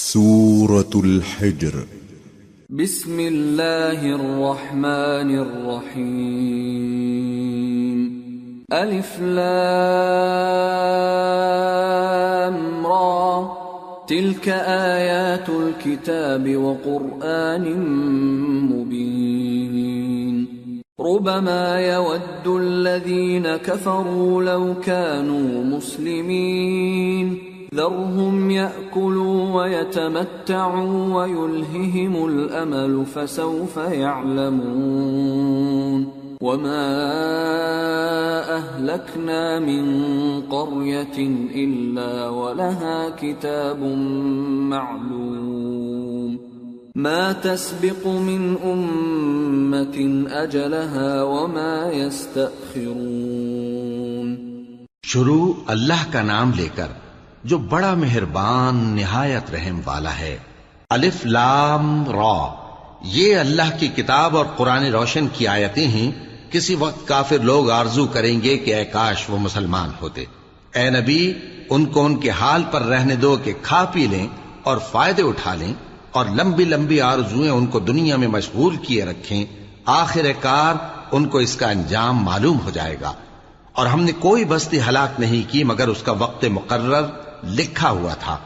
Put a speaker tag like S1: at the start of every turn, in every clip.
S1: سورة الحجر.
S2: بسم الله الرحمن الرحيم. ألف لام را. تلك آيات الكتاب وقرآن مبين. ربما يود الذين كفروا لو كانوا مسلمين. ذرهم يأكلوا ويتمتعوا ويلههم الأمل فسوف يعلمون وما أهلكنا من قرية إلا ولها كتاب معلوم ما تسبق من أمة أجلها وما يستأخرون
S3: شروع اللہ کا نام لے کر جو بڑا مہربان نہایت رحم والا ہے۔ الف لام را۔ یہ اللہ کی کتاب اور قرآن روشن کی آیتیں ہیں۔ کسی وقت کافر لوگ آرزو کریں گے کہ اے کاش وہ مسلمان ہوتے۔ اے نبی، ان کو ان کے حال پر رہنے دو کہ کھا پی لیں اور فائدے اٹھا لیں اور لمبی لمبی آرزویں ان کو دنیا میں مشغول کیے رکھیں۔ آخر کار ان کو اس کا انجام معلوم ہو جائے گا۔ اور ہم نے کوئی بستی ہلاک نہیں کی مگر اس کا وقت مقرر لکھا ہوا تھا۔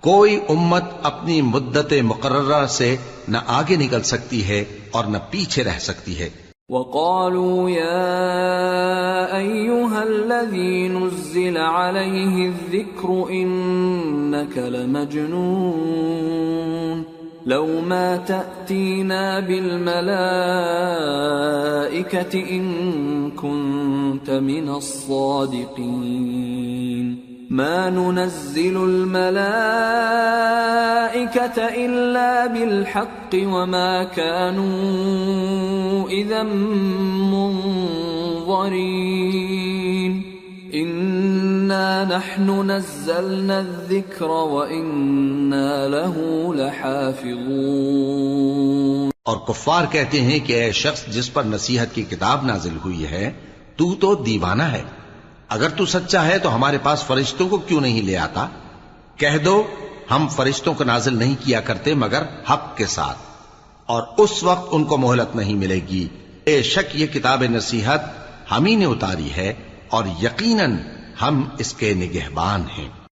S3: کوئی امت اپنی مدت مقررہ سے نہ آگے نکل سکتی ہے اور نہ پیچھے رہ سکتی ہے۔
S2: وقالوا يا أيها الذي نزل عليه الذكر إنك لمجنون لو ما تأتينا بالملائكة إن كنت من الصادقين۔ ما ننزل الملائكة إلا بالحق وما كانوا إذا منظرين. إنا نحن نزلنا الذكر وإنا له لحافظون.
S3: اور کفار کہتے ہیں کہ اے شخص جس پر نصیحت کی کتاب نازل ہوئی ہے، تو تو دیوانہ ہے۔ اگر تو سچا ہے تو ہمارے پاس فرشتوں کو کیوں نہیں لے آتا؟ کہہ دو، ہم فرشتوں کو نازل نہیں کیا کرتے مگر حق کے ساتھ۔ اور اس وقت ان کو مہلت نہیں ملے گی۔ بے شک، یہ کتاب نصیحت ہم ہی نے اتاری ہے اور یقیناً ہم اس کے نگہبان ہیں۔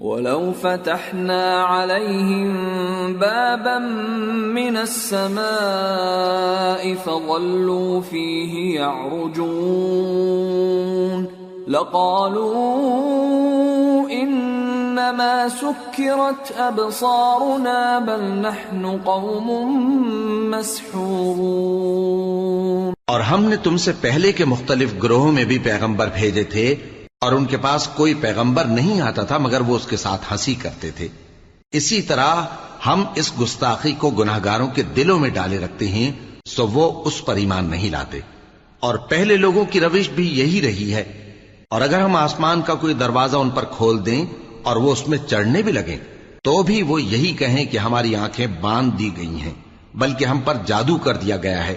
S2: ولو فتحنا عليهم بابا من السماء فظلوا فيه يعرجون لقالوا إنما سكرت أبصارنا بل نحن قوم مسحورون
S3: اور ہم نے تم سے پہلے کے مختلف گروہوں میں بھی پیغمبر بھیجے تھے اور ان کے پاس کوئی پیغمبر نہیں آتا تھا، مگر وہ اس کے ساتھ ہنسی کرتے تھے۔ اسی طرح ہم اس گستاخی کو گناہ گاروں کے دلوں میں ڈالے رکھتے ہیں، سو وہ اس پر ایمان نہیں لاتے۔ اور پہلے لوگوں کی روش بھی یہی رہی ہے۔ اور اگر ہم آسمان کا کوئی دروازہ ان پر کھول دیں اور وہ اس میں چڑھنے بھی لگیں، تو بھی وہ یہی کہیں کہ ہماری آنکھیں باندھ دی گئی ہیں، بلکہ ہم پر جادو کر دیا گیا ہے۔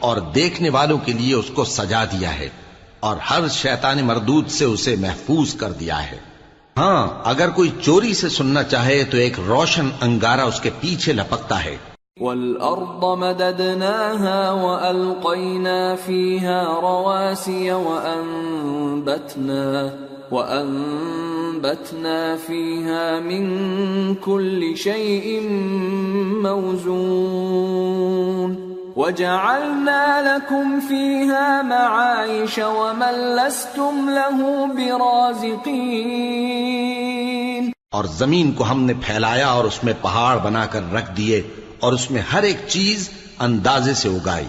S3: اور دیکھنے والوں کے لیے اس کو سجا دیا ہے اور ہر شیطان مردود سے اسے محفوظ کر دیا ہے۔ ہاں اگر کوئی چوری سے سننا چاہے تو ایک روشن انگارہ اس کے پیچھے لپکتا ہے۔
S2: وَالْأَرْضَ مَدَدْنَاهَا وَأَلْقَيْنَا فِيهَا رَوَاسِيَ وَأَنبَتْنَا وأنبتنا فيها من كل شيء موزون وجعلنا لكم فيها معايش ومن لستم له برازقين.
S3: اور زمین کو ہم نے پھیلایا اور اس میں پہاڑ بنا کر رکھ دیے اور اس میں ہر ایک چیز اندازے سے اگائی۔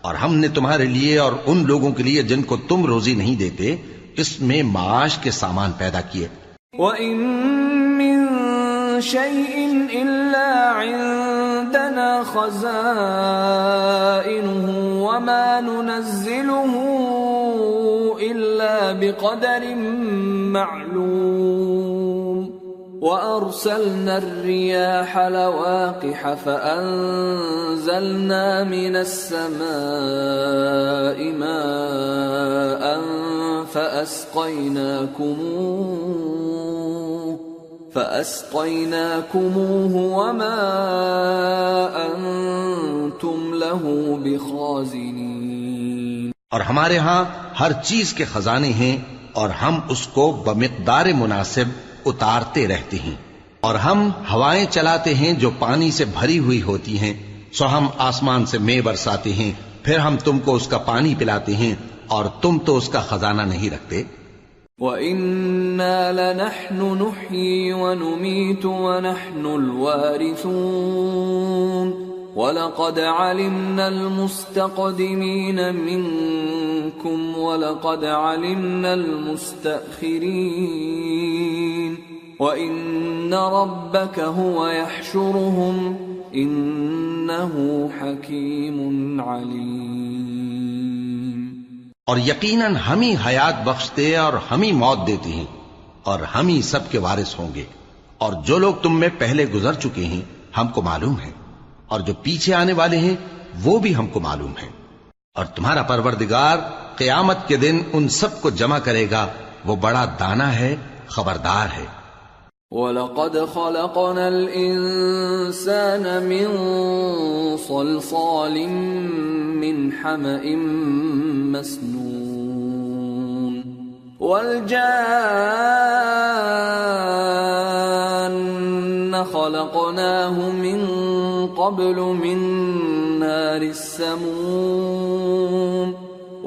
S3: اور ہم نے تمہارے لیے اور ان لوگوں کے لیے جن کو تم روزی نہیں دیتے اس میں معاش کے سامان پیدا کیے۔
S2: وَإِن مِّن شَيْءٍ إِلَّا عِندَنَا خَزَائِنُهُ وَمَا نُنَزِّلُهُ إِلَّا بِقَدَرٍ مَّعْلُومٍ وَأَرْسَلْنَا الرِّيَاحَ لَوَاقِحَ فَأَنزَلْنَا مِنَ السَّمَاءِ مَاءً فأسقيناكموه فأسقيناكموه وما أنتم له بخازنين.
S3: اور ہمارے ہاں ہر چیز کے خزانے ہیں اور ہم اس کو بمقدار مناسب اتارتے رہتے ہیں اور ہم ہوائیں چلاتے ہیں جو پانی سے بھری ہوئی ہوتی ہیں، سو ہم آسمان سے مے برساتے ہیں، پھر ہم تم کو اس کا پانی پلاتے ہیں اور تم تو اس کا خزانہ نہیں رکھتے۔
S2: وَإِنَّا لَنَحْنُ نُحْيِي وَنُمِيتُ وَنَحْنُ الْوَارِثُونَ وَلَقَدْ عَلِمْنَا الْمُسْتَقْدِمِينَ مِنْكُمْ وَلَقَدْ عَلِمْنَا الْمُسْتَأْخِرِينَ وَإِنَّ رَبَّكَ هُوَ يَحْشُرُهُمْ إِنَّهُ حَكِيمٌ عَلِيمٌ
S3: اور یقیناً ہم ہی حیات بخشتے اور ہم ہی موت دیتے ہیں اور ہم ہی سب کے وارث ہوں گے اور جو لوگ تم میں پہلے گزر چکے ہیں، ہم کو معلوم ہے اور جو پیچھے آنے والے ہیں، وہ بھی ہم کو معلوم ہے اور تمہارا پروردگار قیامت کے دن ان سب کو جمع کرے گا، وہ بڑا دانا ہے، خبردار ہے۔
S2: وَلَقَدْ خَلَقْنَا الْإِنسَانَ مِنْ صَلْصَالٍ مِّنْ حَمَإٍ مَسْنُونٍ وَالْجَانَّ خَلَقْنَاهُ مِنْ قَبْلُ مِنْ نَارِ السَّمُومِ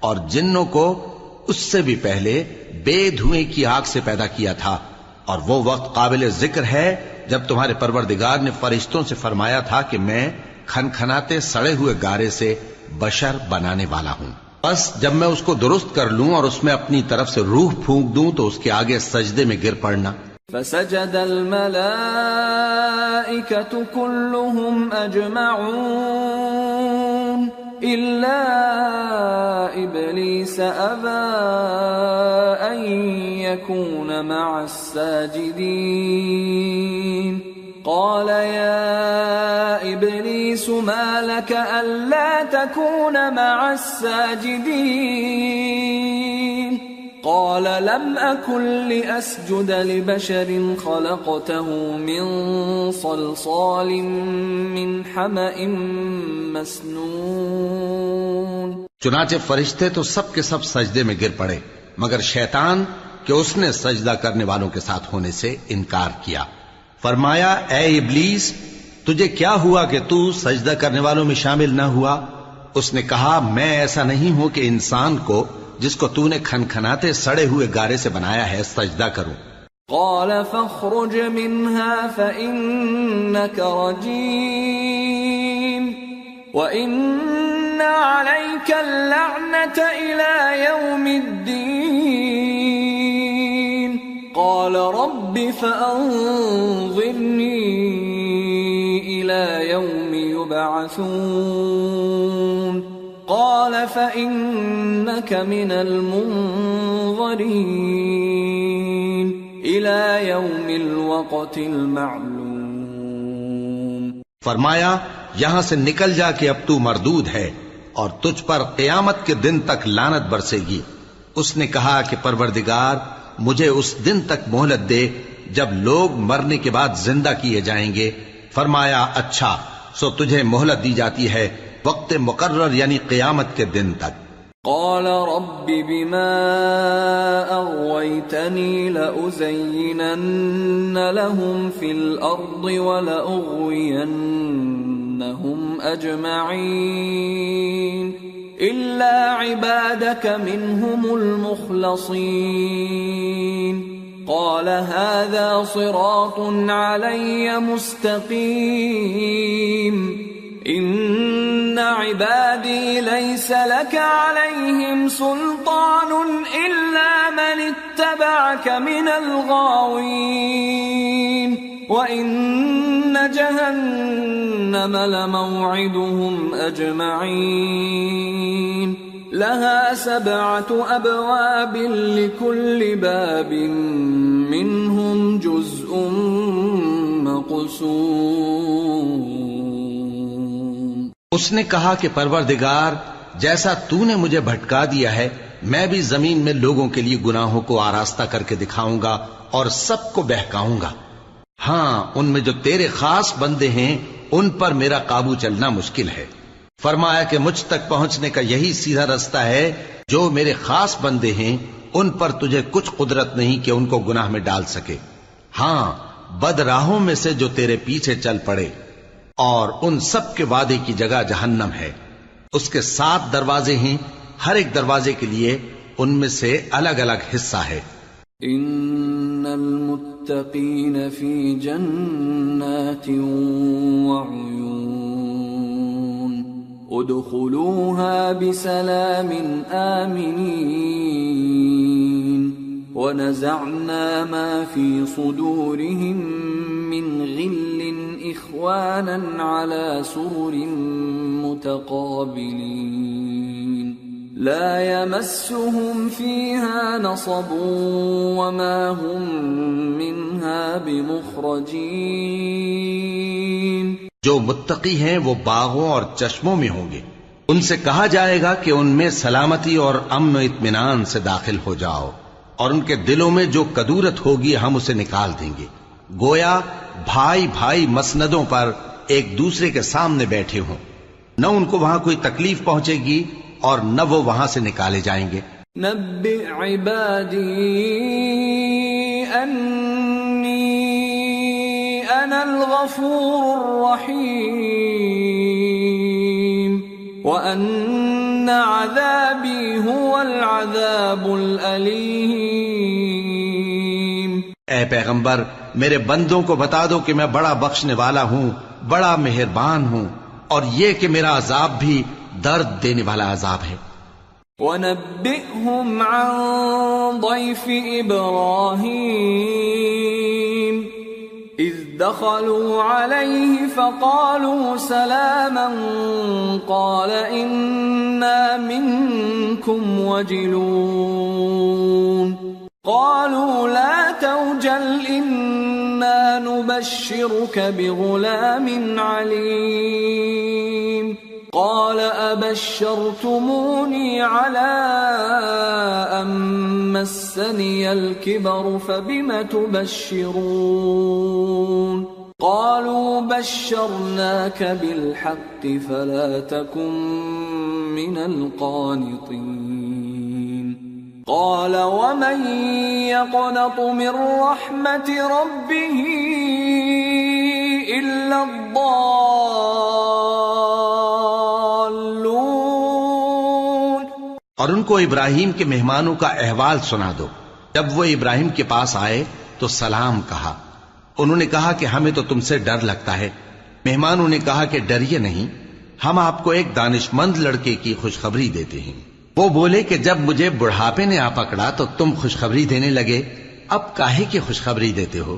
S3: اور جنوں کو اس سے بھی پہلے بے دھوئیں کی آگ سے پیدا کیا تھا۔ اور وہ وقت قابل ذکر ہے جب تمہارے پروردگار نے فرشتوں سے فرمایا تھا کہ میں کھنکھناتے سڑے ہوئے گارے سے بشر بنانے والا ہوں۔ بس جب میں اس کو درست کر لوں اور اس میں اپنی طرف سے روح پھونک دوں تو اس کے آگے سجدے میں گر پڑنا۔
S2: فسجد الملائكة كلهم أجمعون إلا إبليس أبى أن يكون مع الساجدين. قال يا إبليس ما لك ألا تكون مع الساجدين؟ قال لم أكن لأسجد لبشر خلقته من صلصال من حمأ مسنون.
S3: چنانچہ فرشتے تو سب کے سب سجدے میں گر پڑے، مگر شیطان کہ اس نے سجدہ کرنے والوں کے ساتھ ہونے سے انکار کیا۔ فرمایا، اے ابلیس، تجھے کیا ہوا کہ تو سجدہ کرنے والوں میں شامل نہ ہوا؟ اس نے کہا، میں ایسا نہیں ہوں کہ انسان کو جس کو تو نے کھنکھناتے سڑے ہوئے گارے سے بنایا ہے، سجدہ کروں
S2: قال فاخرج منها فإنك رجيم وإن عليك اللعنة إلى يوم الدين قال رب فأنظرني إلى يوم يبعثون قال فإنك من المنظرين إلى يوم الوقت المعلوم.
S3: فرمایا، یہاں سے نکل جا کہ اب تو مردود ہے اور تجھ پر قیامت کے دن تک لانت برسے گی۔ اس نے کہا کہ پروردگار، مجھے اس دن تک مہلت دے جب لوگ مرنے کے بعد زندہ کیے جائیں گے۔ فرمایا اچھا سو تجھے مہلت دی جاتی ہے۔ وقت مقرر یعنی قیامت کے دن تک۔
S2: قال رب بما أغويتني لأزينن لهم في الأرض ولأغوينهم أجمعين إلا عبادك منهم المخلصين قال هذا صراط علي مستقيم إن عبادي ليس لك عليهم سلطان إلا من اتبعك من الغاوين وإن جهنم لموعدهم أجمعين لها سبعة أبواب لكل باب منهم جزء مقسوم
S3: اس نے کہا کہ پروردگار، جیسا تو نے مجھے بھٹکا دیا ہے، میں بھی زمین میں لوگوں کے لیے گناہوں کو آراستہ کر کے دکھاؤں گا اور سب کو بہکاؤں گا۔ ہاں ان میں جو تیرے خاص بندے ہیں، ان پر میرا قابو چلنا مشکل ہے۔ فرمایا کہ مجھ تک پہنچنے کا یہی سیدھا رستہ ہے، جو میرے خاص بندے ہیں، ان پر تجھے کچھ قدرت نہیں کہ ان کو گناہ میں ڈال سکے۔ ہاں بد راہوں میں سے جو تیرے پیچھے چل پڑے۔ اور ان سب کے وعدے کی جگہ جہنم ہے۔ اس کے سات دروازے ہیں، ہر ایک دروازے کے لیے ان میں سے الگ الگ حصہ ہے۔
S2: ان المتقین فی جنات وعیون۔ ادخلوها بسلام آمنین۔ ونزعنا ما في صدورهم من غل إخوانا على سرر متقابلين. لا يمسهم فيها نصب وما هم منها بمخرجين.
S3: جو متقی ہیں وہ باغوں اور چشموں میں ہوں گے۔ ان سے کہا جائے گا کہ ان میں سلامتی اور امن و اطمینان سے داخل ہو جاؤ۔ اور ان کے دلوں میں جو کدورت ہوگی ہم اسے نکال دیں گے۔ گویا بھائی بھائی مسندوں پر ایک دوسرے کے سامنے بیٹھے ہوں۔ نہ ان کو وہاں کوئی تکلیف پہنچے گی اور نہ وہ وہاں سے نکالے جائیں گے۔
S2: نبئ عبادي أني أنا الغفور الرحيم وأن عذابي هو العذاب الأليم
S3: اے پیغمبر میرے بندوں کو بتا دو کہ میں بڑا بخشنے والا ہوں بڑا مہربان ہوں اور یہ کہ میرا عذاب بھی درد دینے والا عذاب ہے۔
S2: ونبئهم عن ضيف إبراهيم اذ دخلوا عليه فقالوا سلاما قال انا منكم وجلون قالوا لا توجل انا نبشرك بغلام عليم قال أبشرتموني على أن مسني الكبر فبم تبشرون؟ قالوا بشرناك بالحق فلا تكن من القانطين. قال ومن يقنط من رحمة ربه إلا الضالون
S3: اور ان کو ابراہیم کے مہمانوں کا احوال سنا دو۔ جب وہ ابراہیم کے پاس آئے تو سلام کہا۔ انہوں نے کہا کہ ہمیں تو تم سے ڈر لگتا ہے۔ مہمانوں نے کہا کہ ڈریے نہیں، ہم آپ کو ایک دانش مند لڑکے کی خوشخبری دیتے ہیں۔ وہ بولے کہ جب مجھے بڑھاپے نے آ پکڑا تو تم خوشخبری دینے لگے، اب کاہے کی خوشخبری دیتے ہو؟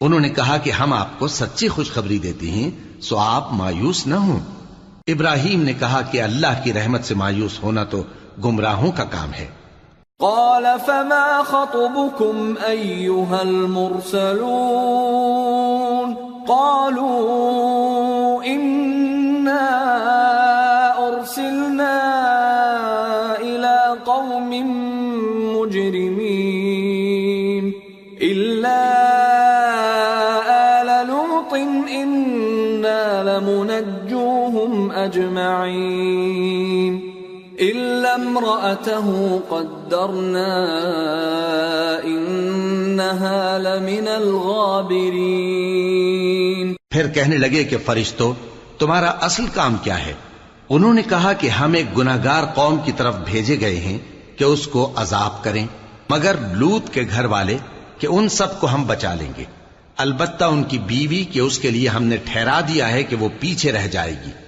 S3: انہوں نے کہا کہ ہم آپ کو سچی خوشخبری دیتے ہیں، سو آپ مایوس نہ ہوں۔ ابراہیم نے کہا کہ اللہ کی رحمت سے مایوس ہونا تو گمراہوں کا کام ہے۔
S2: قال فما خطبكم أيها المرسلون؟ قالوا إنا أرسلنا إلى قوم مجرمين، إلا آل لوط إنا لمنجوهم أجمعين۔ امرأته قدرنا إنها لمن الغابرين
S3: پھر کہنے لگے کہ فرشتو، تمہارا اصل کام کیا ہے؟ انہوں نے کہا کہ ہم ایک گناہگار قوم کی طرف بھیجے گئے ہیں کہ اس کو عذاب کریں، مگر لوت کے گھر والے کہ ان سب کو ہم بچا لیں گے۔ البتہ ان کی بیوی کہ اس کے لیے ہم نے ٹھہرا دیا ہے کہ وہ پیچھے رہ جائے گی۔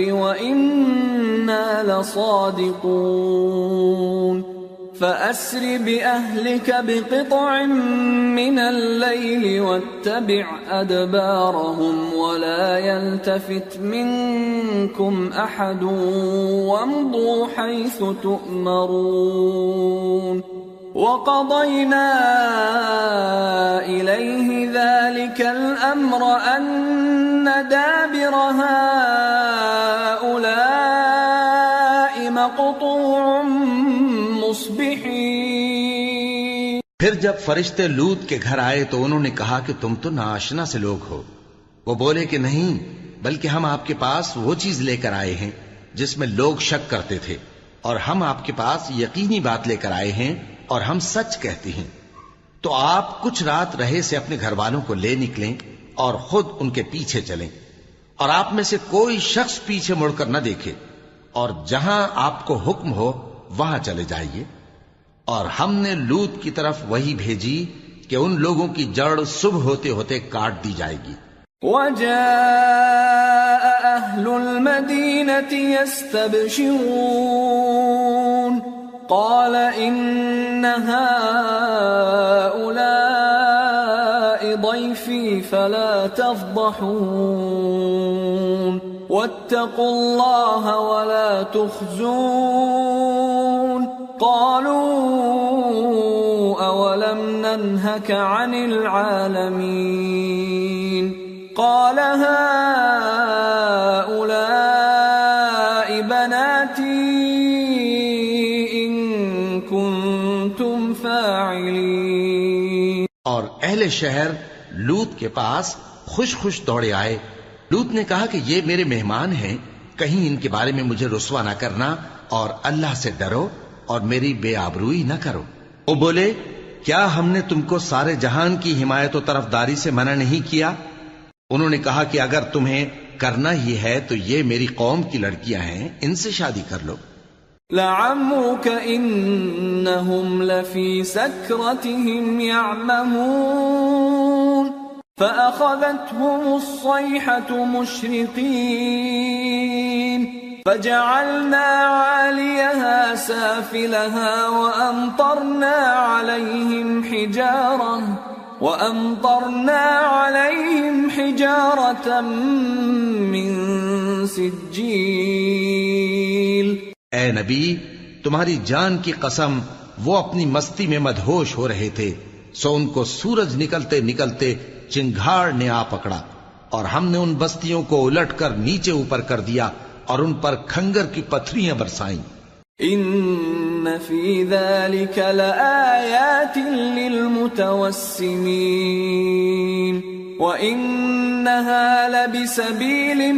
S2: وإنا لصادقون فأسر بأهلك بقطع من الليل واتبع أدبارهم ولا يلتفت منكم أحد وامضوا حيث تؤمرون وقضينا إليه ذلك الأمر أن دابر هؤلاء
S3: جب فرشتے لوت کے گھر آئے تو انہوں نے کہا کہ تم تو ناشنا سے لوگ ہو۔ وہ بولے کہ نہیں، بلکہ ہم آپ کے پاس وہ چیز لے کر آئے ہیں جس میں لوگ شک کرتے تھے، اور ہم آپ کے پاس یقینی بات لے کر آئے ہیں اور ہم سچ کہتے ہیں۔ تو آپ کچھ رات رہے سے اپنے گھر والوں کو لے نکلیں اور خود ان کے پیچھے چلیں۔ اور آپ میں سے کوئی شخص پیچھے مڑ کر نہ دیکھے، اور جہاں آپ کو حکم ہو، وہاں چلے جائیے۔ اور ہم نے لوت کی طرف وہی بھیجی کہ ان لوگوں کی جڑ صبح ہوتے ہوتے کاٹ دی جائے گی۔
S2: وجاء أهل المدينة يستبشرون قال إن هؤلاء ضيفي فلا تفضحون۔ واتقوا الله ولا تخزون۔ قالوا أولم ننهك عن العالمين؟ قال هؤلاء بناتي إن كنتم فاعلين.
S3: اور اہل شہر لوت کے پاس خوش خوش دوڑے آئے۔ لوت نے کہا کہ یہ میرے مہمان ہیں، کہیں ان کے بارے میں مجھے رسوا نہ کرنا اور اللہ سے ڈرو۔ اور میری بے آبروئی نہ کرو۔ وہ بولے کیا ہم نے تم کو سارے جہان کی حمایت و طرفداری سے منع نہیں کیا؟ انہوں نے کہا کہ اگر تمہیں کرنا ہی ہے تو یہ میری قوم کی لڑکیاں ہیں ان سے شادی کر لو۔
S2: لعمرك إنهم لفي سكرتهم يعمهون فأخذتهم الصيحة مشرقين. فجعلنا عاليها سافلها وأمطرنا عليهم حجارة وأمطرنا عليهم حجارة من سجيل
S3: اے نبی، تمہاری جان کی قسم وہ اپنی مستی میں مدہوش ہو رہے تھے، سو ان کو سورج نکلتے نکلتے چنگھاڑ نے آ پکڑا اور ہم نے ان بستیوں کو الٹ کر نیچے اوپر کر دیا۔ اور ان پر کھنگر کی پتھریاں برسائیں۔
S2: إن في ذلك لآيات للمتوسمين وإنها لبسبيل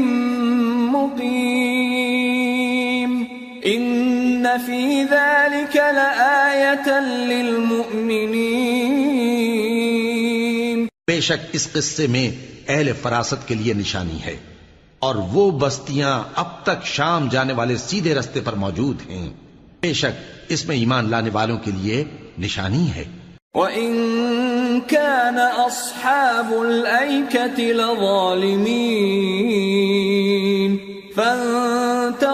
S2: مقيم إن في ذلك لآية للمؤمنين
S3: بے شک اس قصے میں اہل فراست کے لیے نشانی ہے۔ اور وہ بستیاں اب تک شام جانے والے سیدھے رستے پر موجود ہیں۔ بے شک اس میں ایمان لانے والوں کے لیے نشانی ہے۔
S2: وَإِن كان أصحاب الأيكة لظالمين فانتقمنا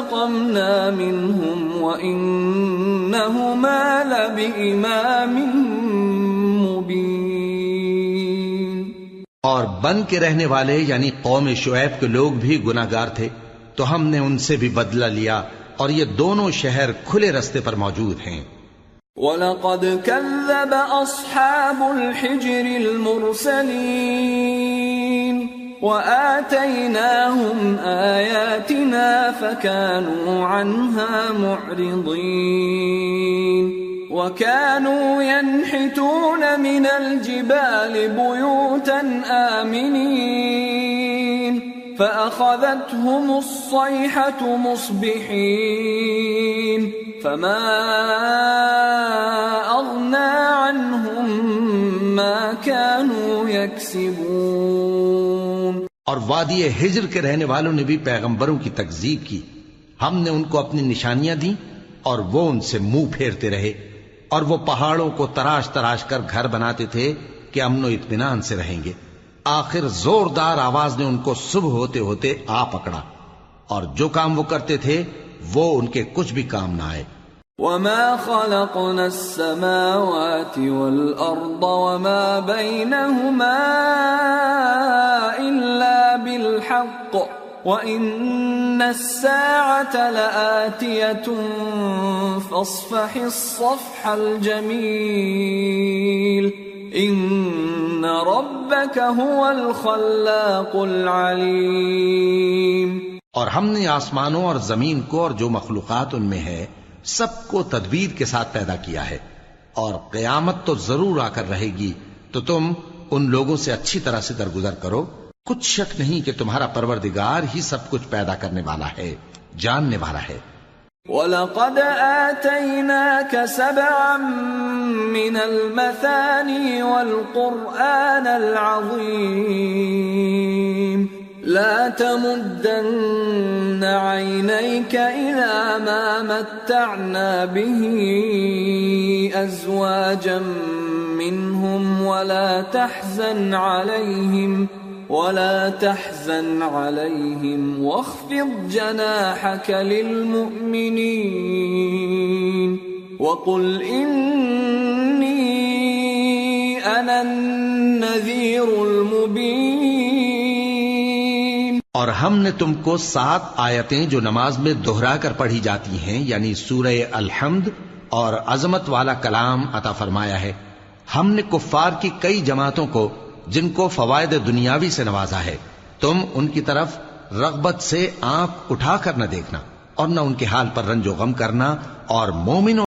S2: منهم وإنهما لبإمام
S3: اور بن کے رہنے والے یعنی قوم شعیب کے لوگ بھی گناگار تھے، تو ہم نے ان سے بھی بدلہ لیا اور یہ دونوں شہر کھلے رستے پر موجود ہیں۔
S2: وَلَقَدْ كَذَّبَ أَصْحَابُ الْحِجْرِ الْمُرْسَلِينَ وَآتَيْنَاهُمْ آيَاتِنَا فَكَانُوا عَنْهَا مُعْرِضِينَ وَكَانُوا يَنْحِتُونَ مِنَ الْجِبَالِ بُيُوتًا آمِنِينَ فأخذتهم الصيحة مصبحين فما أغنى عنهم ما كانوا يكسبون
S3: اور وادی ہجر کے رہنے والوں نے بھی پیغمبروں کی تکذیب کی۔ ہم نے ان کو اپنی نشانیاں دی اور وہ ان سے منہ پھیرتے رہے۔ اور وہ پہاڑوں کو تراش تراش کر گھر بناتے تھے کہ امن و اطمینان سے رہیں گے۔ آخر زوردار آواز نے ان کو صبح ہوتے ہوتے آ پکڑا اور جو کام وہ کرتے تھے، وہ ان کے کچھ بھی کام نہ آئے۔
S2: وما خلقنا السماوات والأرض وما بينهما إلا بالحق وإن الساعة لآتية فاصفح الصفح الجميل إن ربك هو الخلاق العليم
S3: اور ہم نے آسمانوں اور زمین کو اور جو مخلوقات ان میں ہے سب کو تدبیر کے ساتھ پیدا کیا ہے۔ اور قیامت تو ضرور آ کر رہے گی۔ تو تم ان لوگوں سے اچھی طرح سے درگزر کرو۔ کچھ شک نہیں کہ تمہارا پروردگار ہی سب کچھ پیدا کرنے والا ہے، جاننے والا ہے۔
S2: وَلَقَدْ آتَيْنَاكَ سَبْعًا مِّنَ الْمَثَانِي وَالْقُرْآنَ الْعَظِيمِ لا تمدن عينيك إلى ما متعنا به أزواجا منهم ولا تحزن عليهم ولا تحزن عليهم واخفض جناحك للمؤمنين وقل إني أنا النذير المبين
S3: اور ہم نے تم کو سات آیتیں جو نماز میں دہرا کر پڑھی جاتی ہیں یعنی سورہ الحمد اور عظمت والا کلام عطا فرمایا ہے۔ ہم نے کفار کی کئی جماعتوں کو جن کو فوائد دنیاوی سے نوازا ہے، تم ان کی طرف رغبت سے آنکھ اٹھا کر نہ دیکھنا اور نہ ان کے حال پر رنج و غم کرنا اور مومنوں